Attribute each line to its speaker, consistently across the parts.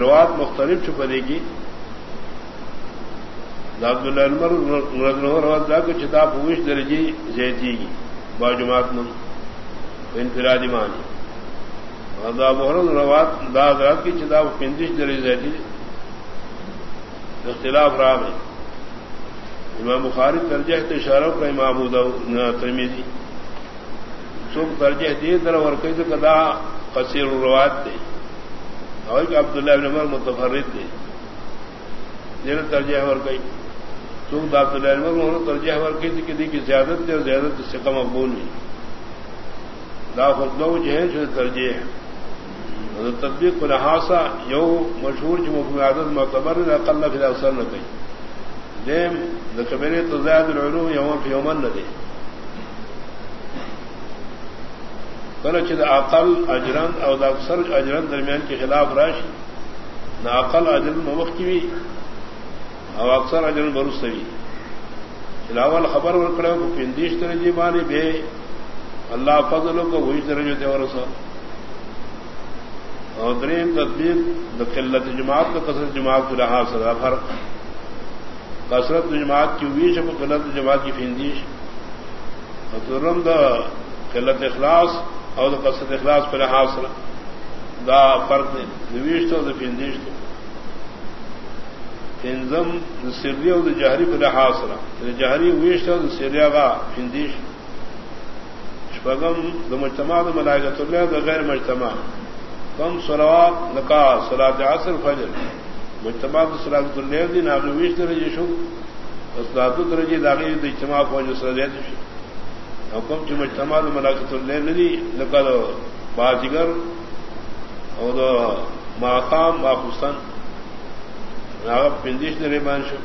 Speaker 1: روات مختلف چھپ چھپنے کی۔ چتا پوش درجی زیتی کی باجمات من انفرادی مانی دا محرم روات دا حضرات کی چتا پندش درجی زیتی اختلاف رام ہے امام بخاری ترجیح اشارہ کا امام ترمیدی سوکھ ترجیح دیے در اور کئی تو کدا قصیر روات دے۔ اور عبداللہ ابن عمر متفرد دے۔ جن ترجیح اور گئی چونکہ عبداللہ ابن عمر انہوں ترجیح اور گئی تھی کہ دی کی زیادت دے اور زیادت سے کم مقبول نہیں۔ دا خود لو جو ہے جو ترجیح ہے تطبیق کو لحاظہ یو مشہور جو مقبول عادت معتبر نے اقل نہ پھر اثر نہ گئی دیم نہ کبیر تو زیاد العلوم یوم فی یومن نہ دے۔ کلچ عقل اجرن اور اکثر اجرن درمیان کے خلاف راشی نہ عقل اجرن ممک کی بھی اور اکثر اجرن بروس بھی خلاول خبر ورکڑے کو پندیش درجی مانی بے اللہ فضلوں کو وہی درجے تھے اور سر اور دریم تدبیر قلت جماعت کا کثرت جماعت کو رہا سزا فرق. کثرت جماعت کی ہوئی جب قلت جماعت کی فندیش اور ترم دا قلت اخلاص اور قصد اخلاص پر حاصل دا فرق نویش تو فندیش تو فنزم سری اور جہری پر حاصل جہری ویش تو سریا کا فندیش شپگم دو مجتمع دو ملائکت اللہ دو غیر مجتمع. کم سلوات نکا سلاد عصر، فجر. مجتمع دو سلاد اللہ دی ناغی ویش درجی شو. اسلاد درجی داغی دو اجتماع پہنچ سلادیت شو. حکم چ مجتمع ملاقت اللہ ندی لقد باجگر اور دو ماقام باخستان راغب پندیش نے ریمان شو.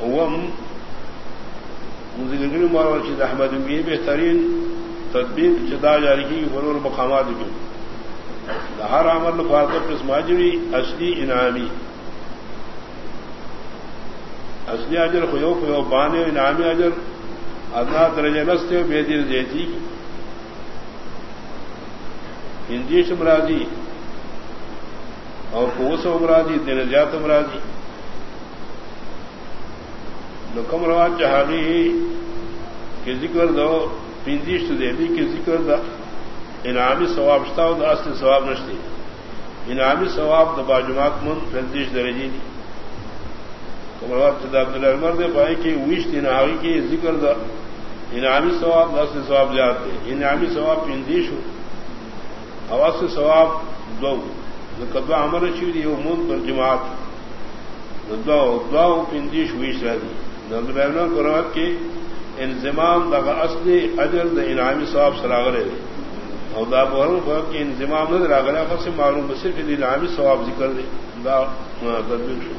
Speaker 1: اوم ذکر مار چیز احمد یہ بہترین تدبیر چدا جاری کی فرور مقامات کی ہر عمل فارغ قسماجوی اصلی انعامی اصلی اجر خیو خیو بانے انعامی اجر. ادنا درجہ نستے بے دیر دیتی ہندی مرادی، اور کوس مرادی دن جات مرادی۔ نکم رواج جہانی کے ذکر دو پندیش دے دی کہ ذکر دا انعامی ثواب شتا ہو دا اصل ثواب نشتی۔ انعامی ثواب دا باجمات من پندیش درجی دی۔ کمرواج چدا عبداللہ عمر دے پائے کہ ویش دن آگی کی ذکر دا انعامی ثواب، دس سے ثواب جاتے انعامی ثواب پندیش ہو۔ ہوا ثواب دو۔ کدوا امر چیری امود پر جماعت۔ دعا پندیش ہوئی شادی نظر قرآن کے انضمام دغا اصلی اجر د انعامی ثواب سراغرے اور دا بحروں کو کہ انضمام نہ نظر آگرہ سے معلوم صرف انعامی ثواب ذکر دے دا تدبیر